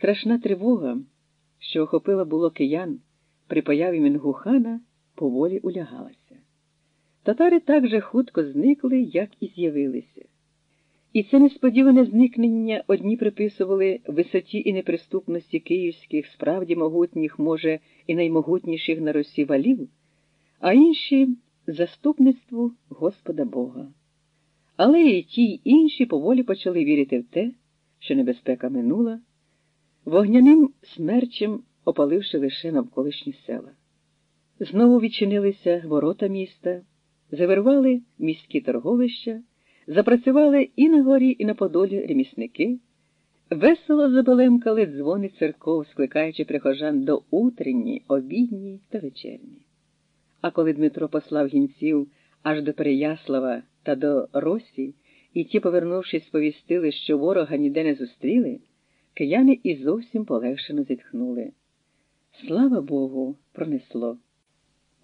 Страшна тривога, що охопила було киян при появі Мінгухана, поволі улягалася. Татари так же хутко зникли, як і з'явилися. І це несподіване зникнення одні приписували висоті і неприступності київських, справді могутніх, може, і наймогутніших на Росі валів, а інші заступництву Господа Бога. Але і ті й інші поволі почали вірити в те, що небезпека минула, вогняним смерчем опаливши лише навколишні села. Знову відчинилися ворота міста, завирвали міські торговища, запрацювали і на горі, і на подолі ремісники, весело забелемкали дзвони церков, скликаючи прихожан до утренні, обідні та вечерні. А коли Дмитро послав гінців аж до Переяслава та до Росі, і ті, повернувшись, сповістили, що ворога ніде не зустріли, кияни і зовсім полегшено зітхнули. Слава Богу, пронесло.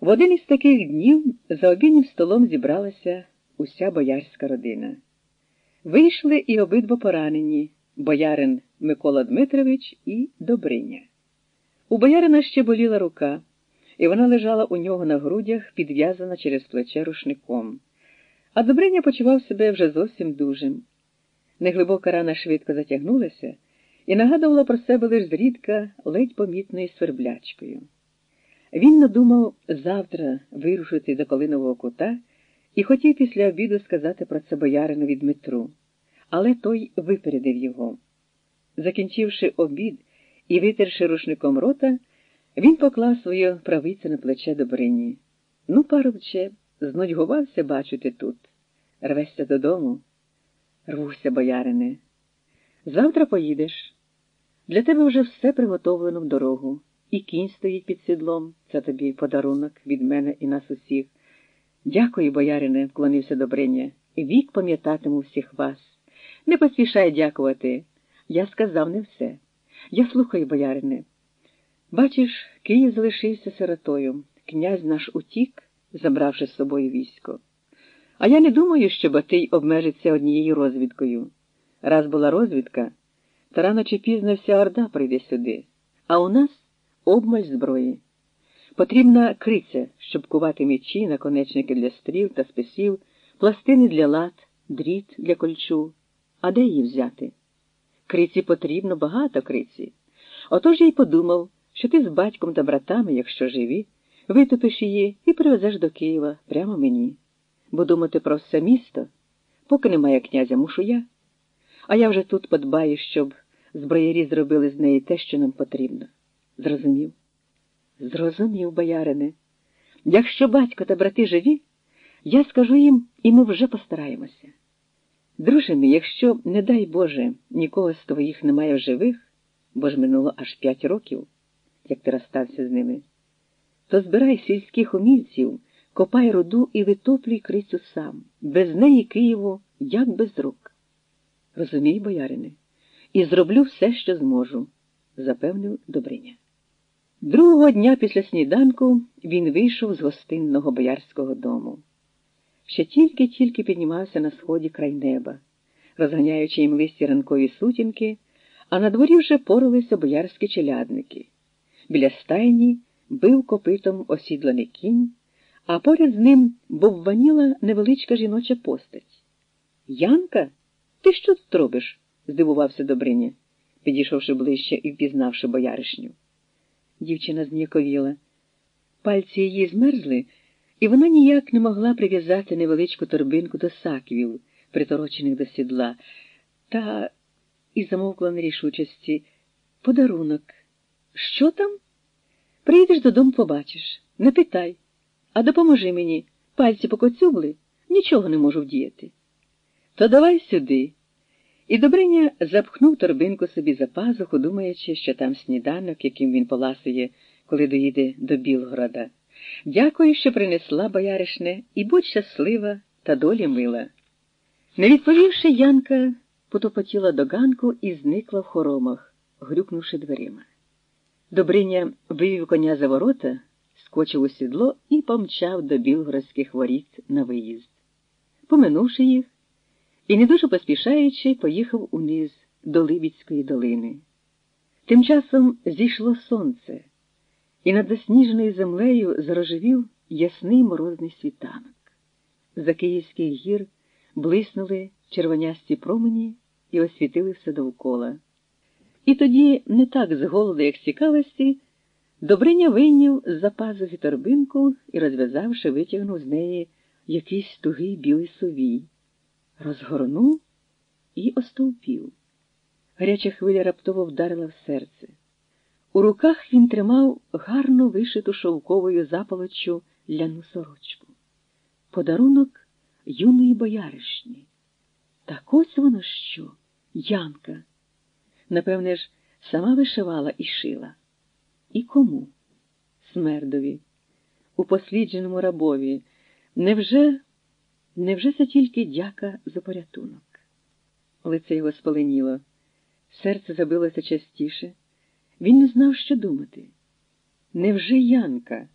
В один із таких днів за обіднім столом зібралася уся боярська родина. Вийшли і обидва поранені боярин Микола Дмитрович і Добриня. У боярина ще боліла рука, і вона лежала у нього на грудях, підв'язана через плече рушником. А Добриня почував себе вже зовсім дужим. Неглибока рана швидко затягнулася і нагадувала про себе лише зрідка ледь помітною сверблячкою. Він надумав завтра вирушити до Колинового кута і хотів після обіду сказати про це бояринові Дмитру, але той випередив його. Закінчивши обід і витерши рушником рота, він поклав свою правицю на плече Добрині. Ну, парубче, знудьгувався бачити тут. Рвешся додому. Рвуся, боярине. Завтра поїдеш. Для тебе вже все приготовлено в дорогу. І кінь стоїть під сідлом. Це тобі подарунок від мене і нас усіх. Дякую, боярине, вклонився Добриня. Вік пам'ятатиму всіх вас. Не поспішай дякувати. Я сказав не все. Я слухаю, боярине. Бачиш, Київ залишився сиротою. Князь наш утік, забравши з собою військо. А я не думаю, що Батий обмежиться однією розвідкою. Раз була розвідка, то рано чи пізно вся орда прийде сюди, а у нас обмаль зброї. Потрібна криця, щоб кувати мечі, наконечники для стріл та списів, пластини для лад, дріт для кольчу. А де її взяти? Криці потрібно багато криці. Отож я й подумав, що ти з батьком та братами, якщо живі, витопиш її і привезеш до Києва прямо мені. Бо думати про все місто, поки немає князя, мушу я. А я вже тут подбаю, щоб зброярі зробили з неї те, що нам потрібно. Зрозумів? Зрозумів, боярине. Якщо батько та брати живі, я скажу їм, і ми вже постараємося. Друже якщо, не дай Боже, нікого з твоїх немає в живих, бо ж минуло аж п'ять років, як ти розстався з ними, то збирай сільських умільців, копай руду і витоплюй крицю сам, без неї Києву, як без рук. Розумій, боярине, і зроблю все, що зможу, запевнив Добриня. Другого дня після сніданку він вийшов з гостинного боярського дому. Ще тільки-тільки піднімався на сході край неба, розганяючи їм листі ранкові сутінки, а на дворі вже поралися боярські челядники. Біля стайні бив копитом осідланий кінь, а поряд з ним бовваніла невеличка жіноча постать. Янка, ти що тут робиш? здивувався Добриня, підійшовши ближче і впізнавши бояришню. Дівчина зніяковіла. Пальці її змерзли, і вона ніяк не могла прив'язати невеличку торбинку до саквів, приторочених до сідла, та і замовкла на рішучості. Подарунок. Що там? Прийдеш додому, побачиш. Не питай, а допоможи мені. Пальці покоцюбли, нічого не можу вдіяти. То давай сюди. І Добриня запхнув торбинку собі за пазуху, думаючи, що там сніданок, яким він поласує, коли доїде до Білгорода. Дякую, що принесла бояришне, і будь щаслива та долі мила. Не відповівши, Янка потопотіла до ганку і зникла в хоромах, грюкнувши дверима. Добриня вивів коня за ворота, скочив у сідло і помчав до білгородських воріт на виїзд. Поминувши їх, і, не дуже поспішаючи, поїхав униз до Либідської долини. Тим часом зійшло сонце, і над засніженою землею зарожевів ясний морозний світанок. За київських гір блиснули червонясті промені і освітили все довкола. І тоді, не так з голоду, як з цікавості, Добриня вийняв з-за пазухи торбинку і, розв'язавши, витягнув з неї якийсь тугий білий совій, розгорнув і остовпів. Гаряча хвиля раптово вдарила в серце. У руках він тримав гарно вишиту шовковою запалоччю ляну сорочку. Подарунок юної бояришні. Так ось воно що, Янка. Напевне ж, сама вишивала і шила. І кому? Смердові, у послідженому рабові. Невже, невже це тільки дяка за порятунок? Лице його спаленіло, серце забилося частіше. Він не знав, що думати. Невже Янка,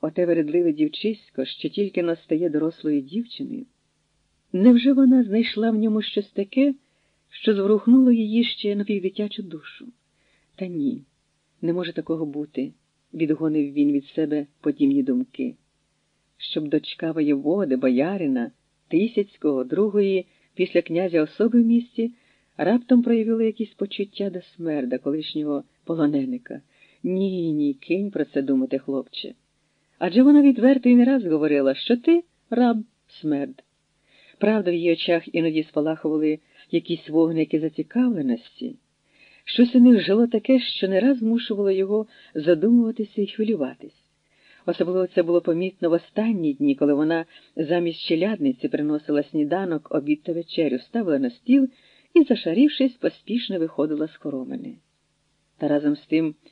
оте вередливе дівчисько, що тільки настає дорослою дівчиною? Невже вона знайшла в ньому щось таке, що зворухнуло її ще на півдитячу душу? Та ні, не може такого бути, відгонив він від себе подібні думки. Щоб дочка воєводи, боярина, Тисяцького, другої, після князя особи в місті, раптом проявила якісь почуття до смерда, колишнього полоненика. Ні, ні, кинь про це думати, хлопче. Адже вона відверто і не раз говорила, що ти раб смерд. Правда, в її очах іноді спалахували якісь вогники зацікавленості. Щось у них жило таке, що не раз змушувало його задумуватися і хвилюватись. Особливо це було помітно в останні дні, коли вона замість челядниці приносила сніданок, обід та вечерю, ставила на стіл і, зашарівшись, поспішно виходила з хоромини. Та разом з тим